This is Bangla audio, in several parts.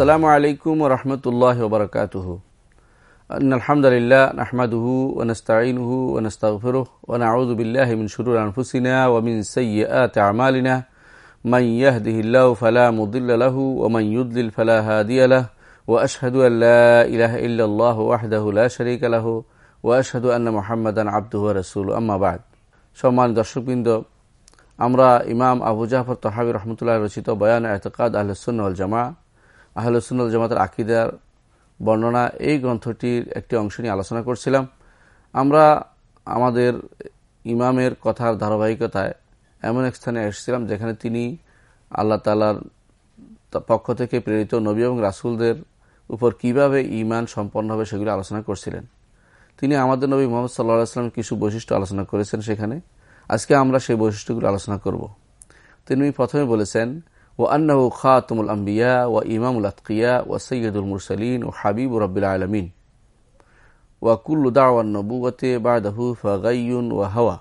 السلام عليكم ورحمة الله وبركاته. أن الحمد لله نحمده ونستعينه ونستغفره ونعوذ بالله من شرور أنفسنا ومن سيئات أعمالنا. من يهده الله فلا مضل له ومن يضلل فلا هادي له. وأشهد أن لا إله إلا الله وحده لا شريك له. وأشهد أن محمدا عبده ورسوله. أما بعد সম্মান إمام আমরা ইমাম আবু জাফর তহাবি রহমতুল্লাহ রচিত বয়ান এতকাদ السنة জামা আহলসুল জামাতের আকিদার বর্ণনা এই গ্রন্থটির একটি অংশ নিয়ে আলোচনা করছিলাম। আমরা আমাদের ইমামের কথার ধারাবাহিকতায় এমন এক স্থানে এসেছিলাম যেখানে তিনি আল্লাহ তালার পক্ষ থেকে প্রেরিত নবী এবং রাসুলদের উপর কীভাবে ইমান সম্পন্ন হবে সেগুলো আলোচনা করছিলেন। তিনি আমাদের নবী মোহাম্মদ সাল্লাহ আসলামের কিছু বৈশিষ্ট্য আলোচনা করেছেন সেখানে। আজকে আমরা সেই বৈশিষ্ট্যগুলো আলোচনা করব। তিনি প্রথমে বলেছেন ও আন্নাহু খাতুমুল আম্বিয়া ও ইমামুল আতকিয়া ও সৈয়দুল মুরসালিন ও হাবিব রব্বিল আলমিন ওয়াকুল্লু দাওয়ান নবুগতে বাদাহু ফাগাইয়ুন ও হাওয়া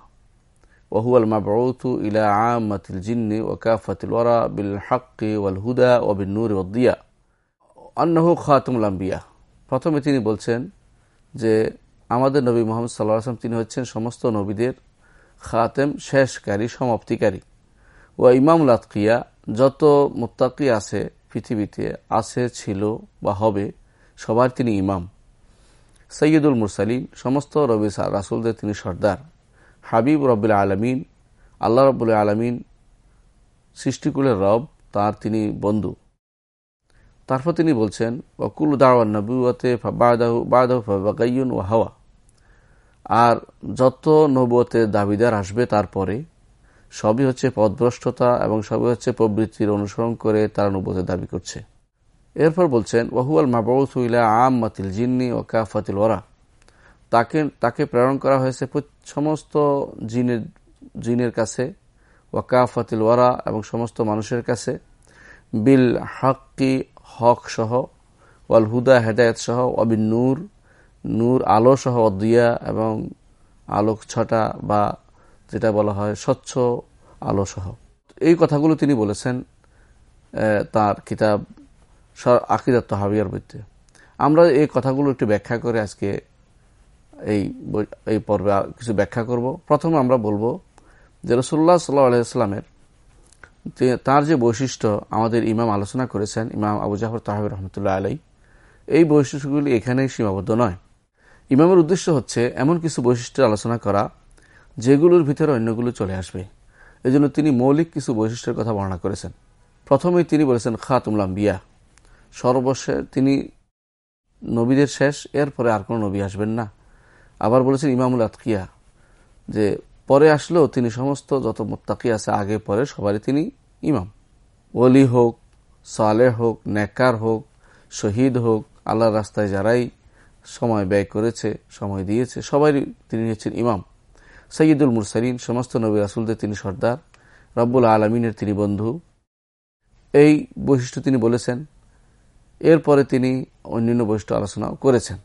وهو المبعوث إلى عامة الجن وكافة الورى بالحق والهدى وبالنور والضياء أنه خاتم الأنبياء প্রথমে তিনি বলছেন যে আমাদের নবী মোহাম্মদ সাল্লাহ আসলাম তিনি হচ্ছেন সমস্ত নবীদের খাতেম শেষকারী সমাপ্তিকারী ও ইমামুল আতকিয়া যত মোত্তাকি আছে পৃথিবীতে, আছে, ছিল বা হবে, সবার তিনি ইমাম। সৈয়দুল মুরসালিন, সমস্ত রবি রাসুলদের তিনি সর্দার। হাবিব রব্বুল আলমিন, আল্লাহ রব্বুল আলমিন, সৃষ্টিকুলের রব, তার তিনি বন্ধু। তারপর তিনি বলছেন ওকুল দাওয়ান নবুয়তে বাদাহুন ও হাওয়া। আর যত নবুয়তের দাবিদার আসবে তারপরে সবই হচ্ছে পদভ্রষ্টতা এবং সবই হচ্ছে প্রবৃত্তির অনুসরণ করে তারা নবুয়তের দাবি করছে। এরপর বলছেন ওহুয়াল মাবউসুইলা আম মাতিল জিন্নি ও কাফাতিল ওরা তাকে তাকে প্রেরণ করা হয়েছে সমস্ত জিনের জিনের কাছে ওয়াকাফাতিল ওয়ারা এবং সমস্ত মানুষের কাছে। বিল হকি হক সহ, ওয়াল হুদা, হেদায়ত সহ অবিন নূর নূর আলো সহ অদিয়া এবং আলোক ছটা বা যেটা বলা হয় স্বচ্ছ আলো সহ। এই কথাগুলো তিনি বলেছেন তার কিতাব আকিদাত তহাবিয়ার বইতে আমরা এই কথাগুলো একটু ব্যাখ্যা করে আজকে এই এই পর্বে কিছু ব্যাখ্যা করব। প্রথমে আমরা বলব যে রসুল্লাহ সাল্লাহ আলাইস্লামের তার যে বৈশিষ্ট্য আমাদের ইমাম আলোচনা করেছেন, ইমাম আবু জাফর তাহাব রহমতুল্লাহ আলাই এই বৈশিষ্ট্যগুলি এখানেই সীমাবদ্ধ নয়। ইমামের উদ্দেশ্য হচ্ছে এমন কিছু বৈশিষ্ট্য আলোচনা করা যেগুলোর ভিতরে অন্যগুলো চলে আসবে। এজন্য তিনি মৌলিক কিছু বৈশিষ্ট্যের কথা বর্ণনা করেছেন। প্রথমেই তিনি বলেছেন খাতুমলাম বিয়া সর্বশেষ তিনি নবীদের শেষ, এরপরে আর কোনো নবী আসবেন না। আবার বলেছেন, ইমামুল আতকিয়া, যে পরে আসলেও তিনি সমস্ত যত মোত্তাকি আছে, আগে পরে সবারই তিনি ইমাম। ওলি হোক সালে হোক নেকার হোক, শহীদ হোক, আল্লাহর রাস্তায় যারাই সময় ব্যয় করেছে, সময় দিয়েছে সবাই তিনি হচ্ছেন ইমাম। সৈয়দুল মুরসালিন, সমস্ত নবী রাসুলদের তিনি সর্দার, রব্বুল আলমিনের তিনি বন্ধু। এই বৈশিষ্ট্য তিনি বলেছেন। এরপরে তিনি অন্যান্য বৈশিষ্ট্য আলোচনাও করেছেন।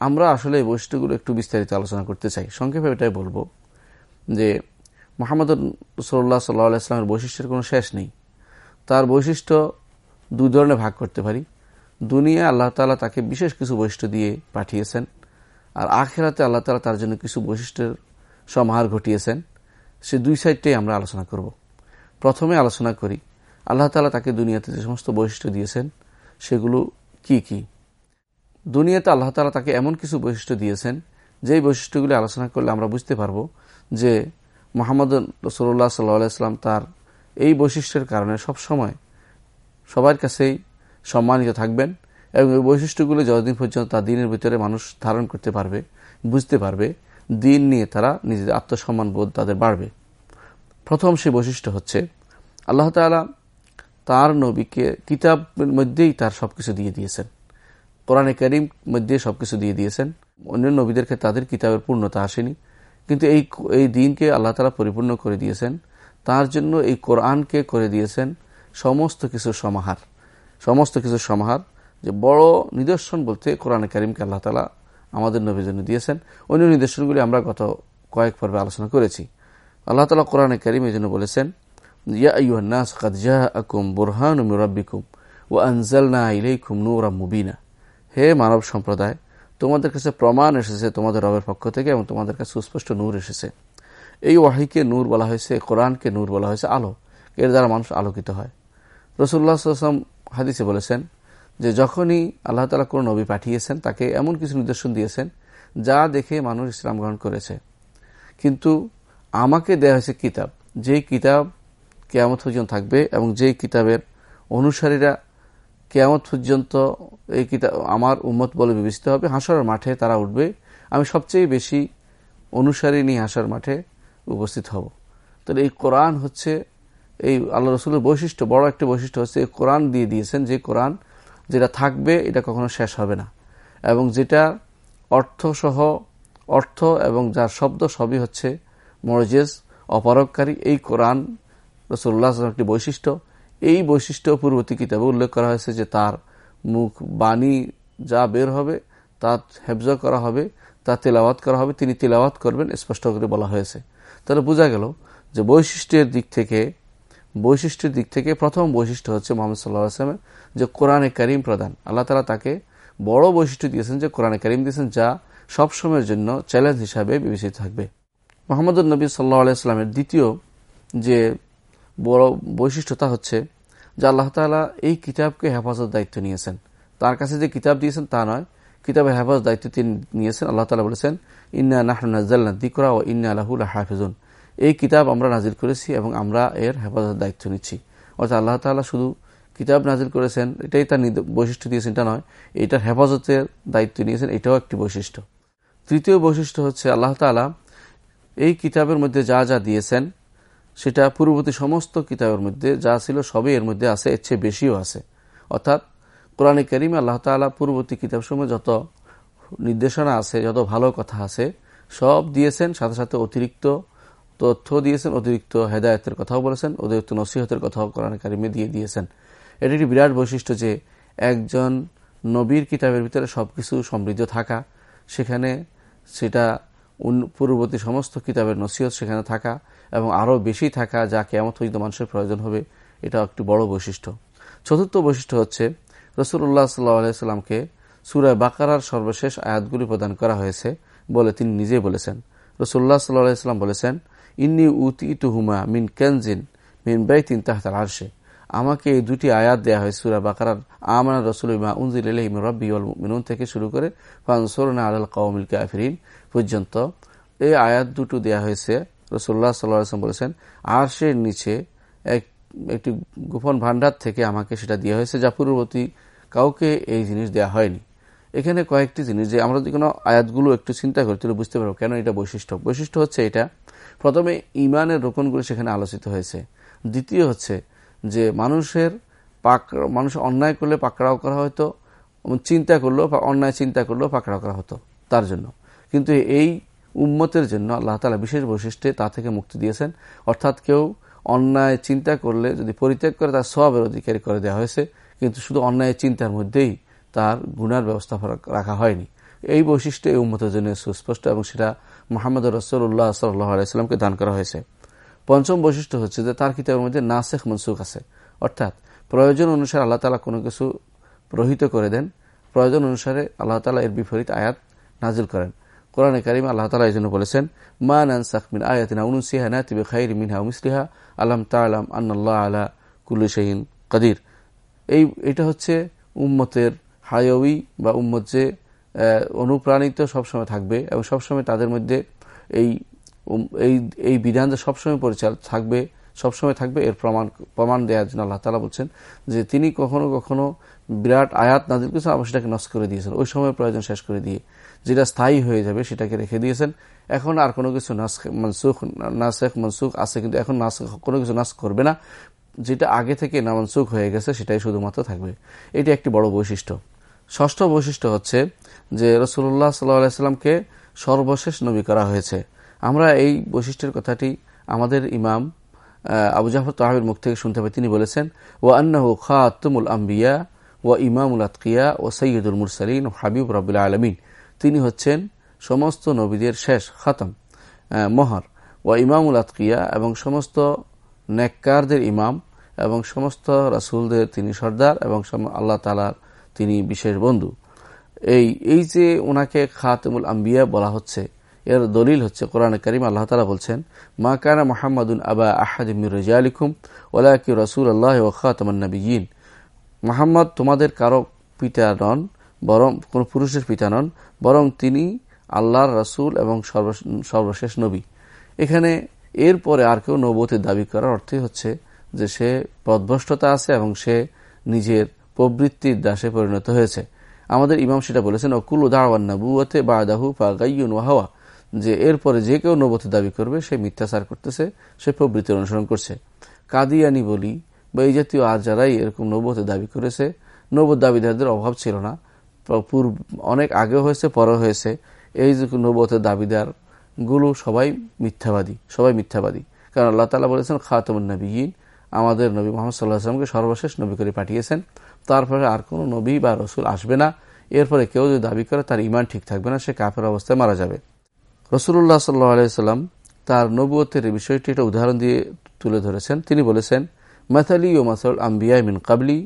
আমরা আসলে এই বৈশিষ্ট্যগুলো একটু বিস্তারিত আলোচনা করতে চাই। সংক্ষেপে এটাই বলব যে, মোহাম্মদ রসল্লাহ সাল্লাহ ইসলামের বৈশিষ্ট্যের কোনো শেষ নেই। তার বৈশিষ্ট্য দুই ধরনের ভাগ করতে পারি। দুনিয়া আল্লাহ তালা তাকে বিশেষ কিছু বৈশিষ্ট্য দিয়ে পাঠিয়েছেন। আর আখেরাতে আল্লাহ তালা তার জন্য কিছু বৈশিষ্ট্যের সমাহার ঘটিয়েছেন, সে দুই সাইডটাই আমরা আলোচনা করব। প্রথমে আলোচনা করি, আল্লাহ তালা তাকে দুনিয়াতে যে সমস্ত বৈশিষ্ট্য দিয়েছেন, সেগুলো কি কি? দুনিয়াতে আল্লাহ তালা তাকে এমন কিছু বৈশিষ্ট্য দিয়েছেন, যেই বৈশিষ্ট্যগুলি আলোচনা করলে আমরা বুঝতে পারব যে মোহাম্মদ রসুল্লাহ সাল্লাম তার এই বৈশিষ্ট্যের কারণে সব সময় সবার কাছেই সম্মানিত থাকবেন এবং এই বৈশিষ্ট্যগুলি যতদিন পর্যন্ত তার দিনের ভিতরে মানুষ ধারণ করতে পারবে, বুঝতে পারবে দিন নিয়ে তারা নিজেদের আত্মসম্মান বোধ তাদের বাড়বে। প্রথম সে বৈশিষ্ট্য হচ্ছে, আল্লাহ তালা তার নবীকে কিতাবের মধ্যেই তার সবকিছু দিয়ে দিয়েছেন। কোরআনে করিম মধ্যে সবকিছু দিয়ে দিয়েছেন। অন্য নবীদেরকে তাদের কিতাবের পূর্ণতা আসেনি। কিন্তু এই এই দিনকে আল্লাহ তালা পরিপূর্ণ করে দিয়েছেন। তার জন্য এই কোরআনকে করে দিয়েছেন সমস্ত কিছু সমাহার। সমস্ত কিছু সমাহার যে বড় নিদর্শন বলতে কোরআনে করিমকে আল্লাহ তালা আমাদের নবীর জন্য দিয়েছেন। অন্য নির্দেশনগুলি আমরা গত কয়েক পর্বে আলোচনা করেছি। আল্লাহ তালা কোরআনে করিম এই জন্য বলেছেন, ইয়া আইয়ুহান্নাস কাদ জাআকুম বুরহানুম মির রাব্বিকুম ও আনজালনা ইলেই খুম নূরা মুবিনা। হে মানব সম্প্রদায়, তোমাদের কাছে প্রমাণ এসেছে তোমাদের রবের পক্ষ থেকে এবং তোমাদের কাছে সুস্পষ্ট নূর এসেছে। এই ওয়াহিকে নূর বলা হয়েছে কোরআনকে নূর বলা হয়েছে আলো। এর দ্বারা মানুষ আলোকিত হয়। রসুল্লাহ আসলাম হাদিসে বলেছেন যে যখনই আল্লাহ তালা কোনো নবী পাঠিয়েছেন, তাকে এমন কিছু নিদর্শন দিয়েছেন যা দেখে মানুষ ইসলাম গ্রহণ করেছে। কিন্তু আমাকে দেয়া হয়েছে কিতাব। যেই কিতাব কেয়ামত পর্যন্ত থাকবে এবং যেই কিতাবের অনুসারীরা কেয়ামত পর্যন্ত এই কিতাব আমার উম্মত বলে বিবেচিত হবে হাসার মাঠে তারা উঠবে। আমি সবচেয়ে বেশি অনুসারী নিয়ে হাসার মাঠে উপস্থিত হব। তাহলে এই কোরআন হচ্ছে, এই আল্লাহ রসুলের বৈশিষ্ট্য, বড় একটা বৈশিষ্ট্য হচ্ছে, এই কোরআন দিয়ে দিয়েছেন যে কোরআন যেটা থাকবে, এটা কখনো শেষ হবে না। এবং যেটা অর্থসহ, অর্থ এবং যার শব্দ সবই হচ্ছে মরজেজ অপারককারী এই কোরআন রসুল্লাহ একটি বৈশিষ্ট্য। এই বৈশিষ্ট্য পূর্ববর্তী কিতাবে উল্লেখ করা হয়েছে যে তার মুখ বাণী যা বের হবে, তা হেফজ করা হবে, তা তেলাওয়াত করা হবে। তিনি তেলাওয়াত করবেন, স্পষ্ট করে বলা হয়েছে। তাহলে বোঝা গেল যে বৈশিষ্ট্যের দিক থেকে বৈশিষ্ট্যের দিক থেকে প্রথম বৈশিষ্ট্য হচ্ছে মোহাম্মদ সাল্লাহ আসলামের যে কোরআনে করিম প্রদান আল্লাহ তালা তাকে বড় বৈশিষ্ট্য দিয়েছেন যে কোরআনে করিম দিয়েছেন যা সবসময়ের জন্য চ্যালেঞ্জ হিসাবে বিবেচিত থাকবে। মোহাম্মদ নবী সাল্লাহ আলাইস্লামের দ্বিতীয় যে বড় বৈশিষ্ট্যতা হচ্ছে যে আল্লাহ তালা এই কিতাবকে হেফাজত দায়িত্ব নিয়েছেন। তার কাছে যে কিতাব দিয়েছেন তা নয়। কিতাবের হেফাজত দায়িত্ব তিনি নিয়েছেন। আল্লাহ তালা বলেছেন, ইন্না নাহনাজ্জাল্লা দিকরা ও ইন্না আলাহুল হাফিজুন এই কিতাব আমরা নাজিল করেছি এবং আমরা এর হেফাজত দায়িত্ব নিচ্ছি। অর্থাৎ আল্লাহ তালা শুধু কিতাব নাজিল করেছেন, এটাই তার বৈশিষ্ট্য দিয়েছেন, এটা নয়, এটার হেফাজতের দায়িত্ব নিয়েছেন, এটাও একটি বৈশিষ্ট্য। তৃতীয় বৈশিষ্ট্য হচ্ছে আল্লাহ তালা এই কিতাবের মধ্যে যা যা দিয়েছেন, সেটা পূর্ববর্তী সমস্ত কিতাবের মধ্যে যা ছিল সবই এর মধ্যে আছে, এর চেয়ে বেশিও আছে। অর্থাৎ কোরআনে করিম আল্লাহ তালা পূর্ববর্তী কিতাবসমূহে যত নির্দেশনা আছে, যত ভালো কথা আছে, সব দিয়েছেন, সাথে সাথে অতিরিক্ত তথ্য দিয়েছেন, অতিরিক্ত হেদায়তের কথাও বলেছেন, অতিরিক্ত নসিহতের কথাও কোরআন কারিমে দিয়ে দিয়েছেন। এটি একটি বিরাট বৈশিষ্ট্য যে একজন নবীর কিতাবের ভিতরে সবকিছু সমৃদ্ধ থাকা, সেখানে সেটা পূর্ববর্তী সমস্ত কিতাবের নসিহত সেখানে থাকা এবং আরও বেশি থাকা যা কেমন পর্যন্ত মানুষের প্রয়োজন হবে এটা একটি বড় বৈশিষ্ট্য। চতুর্থ বৈশিষ্ট্য হচ্ছে রসুল্লাহ সাল্লাহ সাল্লামকে সুরায় বাকারার সর্বশেষ আয়াতগুলি প্রদান করা হয়েছে বলে তিনি নিজেই বলেছেন। রসুল্লাহ সাল্লাহ সাল্লাম বলেছেন ইন্নি উতি তুহুমা মিন কেনজিন মিন বাইতিন তাহতার আরশে। আমাকে এই দুটি আয়াত দেওয়া হয় সুরা বাকারার আমানা রসুল ইমা উনজিল ইহিম রব্বি মিনুন থেকে শুরু করে ফানসোরনা আল কাউমিল কাফরিন পর্যন্ত। এই আয়াত দুটো দেওয়া হয়েছে। রসুল্লাহ সাল্লাম বলেছেন, আরশের নিচে এক, একটি গোপন ভান্ডার থেকে আমাকে সেটা দেওয়া হয়েছে যা পূর্ববর্তী কাউকে এই জিনিস দেওয়া হয়নি। এখানে কয়েকটি জিনিস যে আমরা যদি কোনো আয়াতগুলো একটু চিন্তা করি, তাহলে বুঝতে পারব কেন এটা বৈশিষ্ট্য। বৈশিষ্ট্য হচ্ছে এটা, প্রথমে ইমানের রোপণগুলো সেখানে আলোচিত হয়েছে। দ্বিতীয় হচ্ছে যে মানুষের পাক, মানুষ অন্যায় করলে পাকড়াও করা হতো, চিন্তা করল বা অন্যায় চিন্তা করলেও পাকড়াও করা হতো, তার জন্য। কিন্তু এই উম্মতের জন্য আল্লাহ তালা বিশেষ বৈশিষ্ট্যে তা থেকে মুক্তি দিয়েছেন। অর্থাৎ কেউ অন্যায় চিন্তা করলে, যদি পরিত্যাগ করে, তার সবের অধিকারী করে দেওয়া হয়েছে। কিন্তু শুধু অন্যায় চিন্তার মধ্যেই তার গুণার ব্যবস্থা রাখা হয়নি। এই বৈশিষ্ট্য এই উম্মতের জন্য সুস্পষ্ট এবং সেটা মোহাম্মদ রসুল্লাহ সাল্লাহ আলাইস্লামকে দান করা হয়েছে। পঞ্চম বৈশিষ্ট্য হচ্ছে যে তার কিতাবের মধ্যে নাসেখ মনসুখ আছে। অর্থাৎ প্রয়োজন অনুসারে আল্লাহ তালা কোনো কিছু রহিত করে দেন। প্রয়োজন অনুসারে আল্লাহ তালা এর বিপরীত আয়াত নাজিল করেন। কোরআনে কারিম আল্লাহ তালা এই জন্য বলেছেন, মা নানসাকমিন আয়াতিনা উনুসিহা না তিবে খাইর মিনহা উমিসলিহা আলম তালাম আন্নাল্লাহ আলা কুল্লু শাহিন কাদির। এই, এটা হচ্ছে উম্মতের হায়বি বা উম্মত যে অনুপ্রাণিত সবসময় থাকবে এবং সবসময় তাদের মধ্যে এই এই এই বিধান যে সবসময় পরিচালিত থাকবে, সবসময় থাকবে, এর প্রমাণ প্রমাণ দেওয়ার জন্য আল্লাহ তালা বলছেন যে তিনি কখনো কখনো বিরাট আয়াত নাজিল করেছেন, আবার সেটাকে নষ্ট করে দিয়েছেন। ওই সময় প্রয়োজন শেষ করে দিয়ে যেটা স্থায়ী হয়ে যাবে সেটাকে রেখে দিয়েছেন। এখন আর কোনো কিছু নাস মনসুখ, নাসেখ, মনসুখ আছে কিন্তু এখন নাস কোনো কিছু নাশ করবে না। যেটা আগে থেকে না মনসুখ হয়ে গেছে সেটাই শুধুমাত্র থাকবে। এটি একটি বড় বৈশিষ্ট্য। ষষ্ঠ বৈশিষ্ট্য হচ্ছে যে রসুল্লাহ সাল্লাহামকে সর্বশেষ নবী করা হয়েছে। আমরা এই বৈশিষ্ট্যের কথাটি আমাদের ইমাম আবু জাফর তাহাবির মুখ থেকে শুনতে পাই। তিনি বলেছেন ও আন্নাহু খাতুমুল আম্বিয়া ও ইমামুল আতকিয়া ও সৈয়দুল মুরসালিন ও হাবিব রবুল্লা আলমিন। তিনি হচ্ছেন সমস্ত নবীদের শেষ খাতম মহর। ও ইমামুল আতকিয়া এবং সমস্ত নেককারদের ইমাম এবং সমস্ত রাসুলদের তিনি সর্দার এবং আল্লাহ তালার তিনি বিশেষ বন্ধু। এই এই যে ওনাকে খাতেমুল আম্বিয়া বলা হচ্ছে, এর দলিল হচ্ছে, কোরআন করিম আল্লাহ তালা বলছেন, মা কানা মোহাম্মদুন আবা আহাদিমির রাজা আলিকুম ওলা ওলাকি রসুল আল্লাহ ও খাতমান্নবীন মোহাম্মদ তোমাদের কারও পিতা নন, বরং, কোন পুরুষের পিতা নন, বরং তিনি আল্লাহর রসুল এবং সর্বশেষ নবী। এখানে এরপরে আর কেউ নবতের দাবি করার অর্থই হচ্ছে যে সে পদভ্রষ্টতা আছে এবং সে নিজের প্রবৃত্তির দাসে পরিণত হয়েছে। আমাদের ইমাম সেটা বলেছেন, অকুল দাওয়ান্নাবুয়তে বা দাহু পা গাইয়ুন ওয়াহাওয়া যে এরপরে যে কেউ নবতের দাবি করবে, সে মিথ্যাচার করতেছে, সে প্রবৃত্তির অনুসরণ করছে। কাদিয়ানি বলি বা এই জাতীয় আর যারাই এরকম নবতের দাবি করেছে নবত দাবিদারদের অভাব ছিল না। পূর্ব অনেক আগে হয়েছে পরে হয়েছে। এই যে নবতের দাবিদারগুলো সবাই মিথ্যাবাদী সবাই মিথ্যাবাদী। কারণ আল্লাহ তালা বলেছেন খাতমুল নবীন আমাদের নবী মোহাম্মদ সাল্লাহ আসলামকে সর্বশেষ নবী করে পাঠিয়েছেন। তারপরে আর কোনো নবী বা রসুল আসবে না। এরপরে কেউ যদি দাবি করে, তার ইমান ঠিক থাকবে না, সে কাপের অবস্থায় মারা যাবে। রসুল্লাহ সাল্লাহ আলাইসাল্লাম তার নবুয়তের বিষয়টি একটা উদাহরণ দিয়ে তুলে ধরেছেন। তিনি বলেছেন মাথালি ও মাসাল আম্বিয়া মিন কাবলি,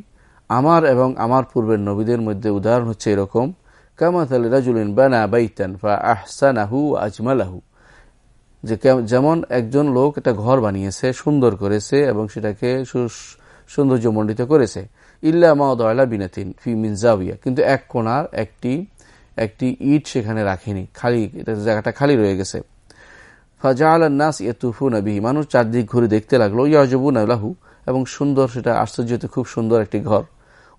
আমার এবং আমার পূর্বের নবীদের মধ্যে উদাহরণ হচ্ছে এরকম রাজুলিন বানা বাইতান যে যেমন একজন লোক একটা ঘর বানিয়েছে, সুন্দর করেছে এবং সেটাকে সৌন্দর্যমণ্ডিত করেছে। ইল্লা মাওদা বিনাতিন, ফি মিনজাউিয়া কিন্তু এক কোনার একটি একটি ইট সেখানে রাখেনি, খালি জায়গাটা খালি রয়ে গেছে। ফাজাল নাস ইয়তুফু নবী মানুষ চারদিক ঘুরে দেখতে লাগল, ইয়াজবুন আল্লাহু এবং সুন্দর সেটা আশ্চর্যতে খুব সুন্দর একটি ঘর।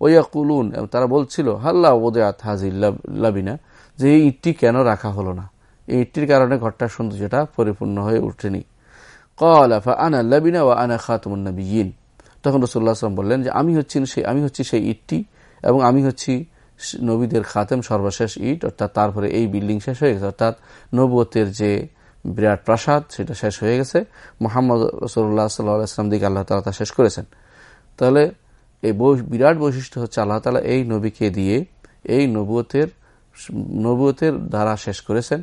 ওয়া কুলুন তারা বলছিল, হাল্লা ওদেয়াত হাজিল্লাবিনা যে এই ইটটি কেন রাখা হলো না? এই ইটটির কারণে ঘরটার সৌন্দর্যটা পরিপূর্ণ হয়ে উঠেনি। কলাফা আনা লাবিনা ও আনা খাতমুন্নবীন তখন রসুল্লাহ আসলাম বললেন যে, আমি হচ্ছি সেই আমি হচ্ছি সেই ইটটি এবং আমি হচ্ছি নবীদের খাতেম সর্বশেষ ইট, অর্থাৎ তারপরে এই বিল্ডিং শেষ হয়ে গেছে। অর্থাৎ নবতের যে বিরাট প্রাসাদ, সেটা শেষ হয়ে গেছে। মোহাম্মদ রসুল্লাহ সাল্লাহাম দিকে আল্লাহ তালা তা শেষ করেছেন। তাহলে এই বিরাট বৈশিষ্ট্য হচ্ছে আল্লাহ তালা এই নবীকে দিয়ে এই নবুয়তের নবুয়তের দ্বারা শেষ করেছেন।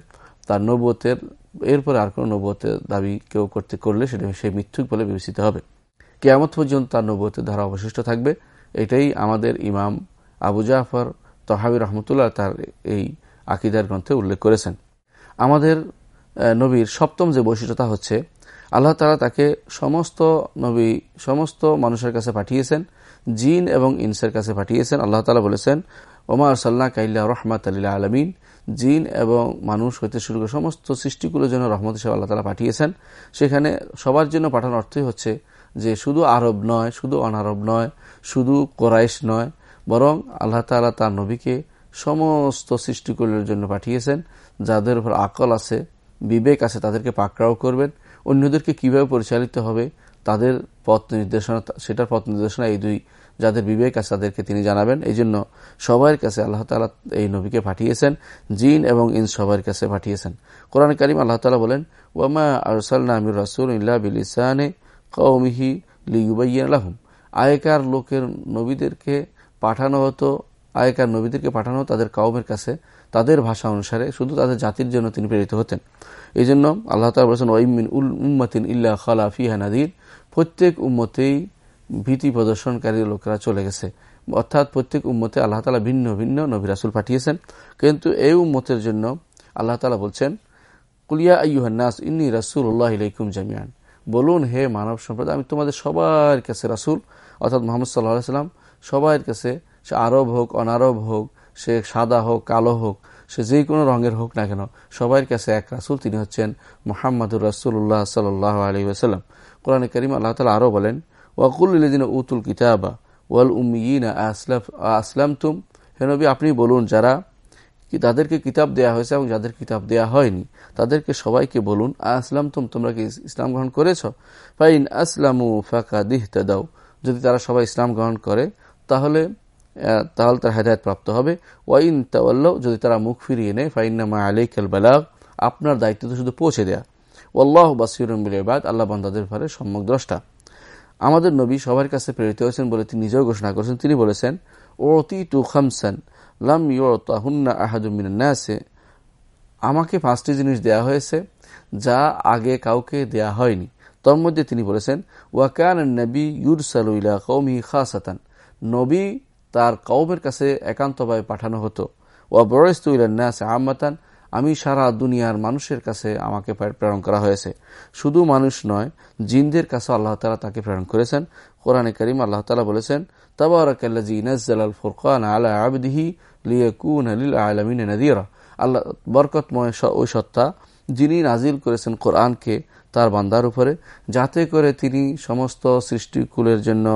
তার নবুয়তের, এরপরে আর কোনো নবুয়তের দাবি কেউ করতে, করলে সেটা সেই মিথ্যুক বলে বিবেচিত হবে। কেয়ামত পর্যন্ত তার নবুয়তের ধারা অবশিষ্ট থাকবে। এটাই আমাদের ইমাম আবু জাফর তহাবি রহমতুল্লাহ তার এই আকিদার গ্রন্থে উল্লেখ করেছেন। আমাদের নবীর সপ্তম যে বৈশিষ্ট্যতা হচ্ছে, আল্লাহ তালা তাকে সমস্ত নবী, সমস্ত মানুষের কাছে পাঠিয়েছেন, জিন এবং ইনসের কাছে পাঠিয়েছেন। আল্লাহ তালা বলেছেন, ওমা সাল্লাহ কাইল্লা রহমাত আল্লাহ আলমিন। জিন এবং মানুষ হইতে শুরু করে সমস্ত সৃষ্টিগুলোর জন্য রহমত হিসেবে আল্লাহ তালা পাঠিয়েছেন। সেখানে সবার জন্য পাঠানোর অর্থই হচ্ছে যে শুধু আরব নয়, শুধু অনারব নয়, শুধু কোরাইশ নয়, বরং আল্লাহ তালা তার নবীকে সমস্ত সৃষ্টিকুলের জন্য পাঠিয়েছেন, যাদের উপর আকল আছে, বিবেক আছে, তাদেরকে পাকড়াও করবেন। অন্যদেরকে কীভাবে পরিচালিত হবে, তাদের পথ নির্দেশনা, সেটার পথ নির্দেশনা এই দুই, যাদের বিবেক আছে, তাদেরকে তিনি জানাবেন। এই জন্য সবার কাছে আল্লাহ তালা এই নবীকে পাঠিয়েছেন, জিন এবং ইন সবার কাছে পাঠিয়েছেন। কোরআন করিম আল্লাহ তালা বলেন ওয়ামা আরসাল্লা আমির রাসুল ইসানে কৌমিহি লিউবাইয়ান আলহম আগেকার লোকের নবীদেরকে পাঠানো হতো, আগেকার নবীদেরকে পাঠানো তাদের কাউমের কাছে, তাদের ভাষা অনুসারে, শুধু তাদের জাতির জন্য তিনি প্রেরিত হতেন। এই জন্য আল্লাহ তালা বলেছেন ওয়াইমিন উল উম্মতিন ইল্লা খালা ফিহা নাদির। প্রত্যেক উম্মতেই ভীতি প্রদর্শনকারী লোকেরা চলে গেছে। অর্থাৎ প্রত্যেক উম্মতে আল্লাহ তালা ভিন্ন ভিন্ন নবী রাসুল পাঠিয়েছেন। কিন্তু এই উম্মতের জন্য আল্লাহ তালা বলছেন কুলিয়া আইহান্নাস ইন্নি রাসুল উল্লাহ ইলাইকুম জামিয়ান বলুন, হে মানব সম্প্রদায়, আমি তোমাদের সবার কাছে রাসুল, অর্থাৎ মোহাম্মদ সাল্লাহ সাল্লাম, সবার কাছে, সে আরব হোক, অনারব হোক, সে সাদা হোক, কালো হোক, সে যে কোনো রঙের হোক না কেন, সবার কাছে এক রাসুল, তিনি হচ্ছেন মোহাম্মদুর রাসুল্লাহ সাল্লাহ আলী ওসাল্লাম কোরআন করিম আল্লাহ তালা আরও বলেন ওয়াকুল্লিন উতুল কিতাবা ওয়াল উম উমিন আসলাম তুম হেনবি আপনি বলুন, যারা কি তাদেরকে কিতাব দেয়া হয়েছে এবং যাদের কিতাব দেয়া হয়নি, তাদেরকে সবাইকে বলুন আসলাম তুম তোমরা কি ইসলাম গ্রহণ করেছ? ফাইন আসলামু ফাঁকা দিহতে দাও যদি তারা সবাই ইসলাম গ্রহণ করে, তাহলে তাহলে তার হেদায়ত প্রাপ্ত হবে। ওয়াইন তাওয়াল্লাহ যদি তারা মুখ ফিরিয়ে নেয় ফাইনামা আলাইকাল বালাগ, আপনার দায়িত্ব তো শুধু পৌঁছে দেয়া। ওল্লাহ বাসিরবাদ আল্লাহ বান্দাদের ভারে সম্যক দ্রষ্টা। আমাদের নবী সবার কাছে প্রেরিত হয়েছেন বলে তিনি নিজেও ঘোষণা করেছেন। তিনি বলেছেন ও ওতি তু খামসান লাম ইয়তাহুন্না আহাদুমিনাসে আমাকে পাঁচটি জিনিস দেয়া হয়েছে যা আগে কাউকে দেয়া হয়নি। তোর মধ্যে তিনি বলেছেন ওয়াকান নবী ইউরসালু ইলা কৌমি খাসাতান নবী তার কৌমের কাছে একান্তভাবে পাঠানো হতো। ওয়া বরস্তু ইলান্নাস আহমাতান আমি সারা দুনিয়ার মানুষের কাছে আমাকে প্রেরণ করা হয়েছে। শুধু মানুষ নয়, জিনদের কাছে আল্লাহ তালা তাকে প্রেরণ করেছেন। কোরআনে করিম আল্লাহ তালা বলেছেন তাবারাকাল্লাজি নাজ্জাল আল ফুরকান আলা আবদিহি লিয়াকুন আলিল আলামিন নাদিরা আল্লাহ বরকতময় ওই সত্তা যিনি নাজিল করেছেন কোরআনকে তার বান্দার উপরে, যাতে করে তিনি সমস্ত সৃষ্টিকুলের জন্য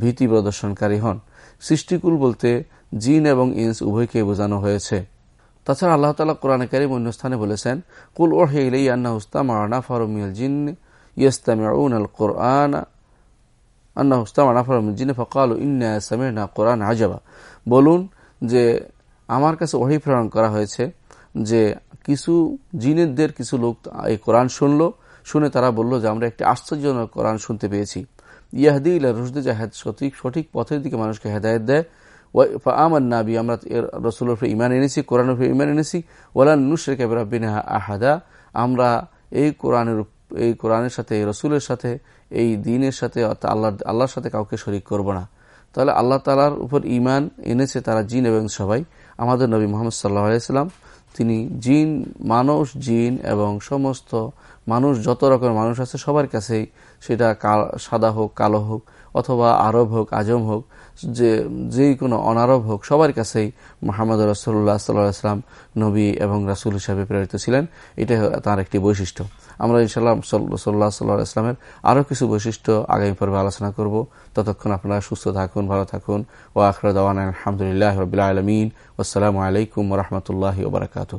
ভীতি প্রদর্শনকারী হন। সৃষ্টিকুল বলতে জিন এবং ইন্স উভয়কে বোঝানো হয়েছে। তাছাড়া আল্লাহ তালা কোরআন কারিম অন্য স্থানে বলেছেন, কুল ওহে ইলাই আন্না উস্তাম আনা ফারুমিয়াল জিন ইয়স্তামিউন আল কোরআন আন্না উস্তাম আনা ফারুমিয়াল জিন ফকাল ইন্না সামিনা কোরআন আজাবা। বলুন যে আমার কাছে ওহি প্রেরণ করা হয়েছে যে কিছু জিনেদের কিছু লোক এই কোরআন শুনলো, শুনে তারা বলল যে আমরা একটি আশ্চর্যজনক কোরআন শুনতে পেয়েছি। ইয়াহদি ইলা রুশদে জাহেদ সঠিক সঠিক পথের দিকে মানুষকে হেদায়ত দেয়। আমার নাবি আমরা রসুলের উপরে ইমান এনেছি, কোরআনের উপরে ইমান এনেছি। ওলান নুসরে কেবরাবিনা আহাদা, আমরা এই কোরআনের এই কোরআনের সাথে রসুলের সাথে, এই দিনের সাথে আল্লাহ আল্লাহর সাথে কাউকে শরিক করব না। তাহলে আল্লাহ তালার উপর ইমান এনেছে তারা জিন এবং সবাই। আমাদের নবী মোহাম্মদ সাল্লাহ আলাইসাল্লাম তিনি জিন, মানুষ, জিন এবং সমস্ত মানুষ, যত রকমের মানুষ আছে, সবার কাছেই সেটা সাদা হোক, কালো হোক, অথবা আরব হোক, আজম হোক, যে যে কোনো অনারব হোক, সবার কাছেই মোহাম্মদ রসল্লাহ সাল্লাম নবী এবং রাসুল হিসাবে প্রেরিত ছিলেন। এটা তার একটি বৈশিষ্ট্য। আমরা ইনশাল্লাহ সাল্লাহ সাল্লাহ ইসলামের আরও কিছু বৈশিষ্ট্য আগামী পর্বে আলোচনা করব। ততক্ষণ আপনারা সুস্থ থাকুন, ভালো থাকুন। ও আখরদাওয়ান আলহামদুলিল্লাহ রবিল আলমিন। আসসালামু আলাইকুম রহমতুল্লাহ ওবরাকাতু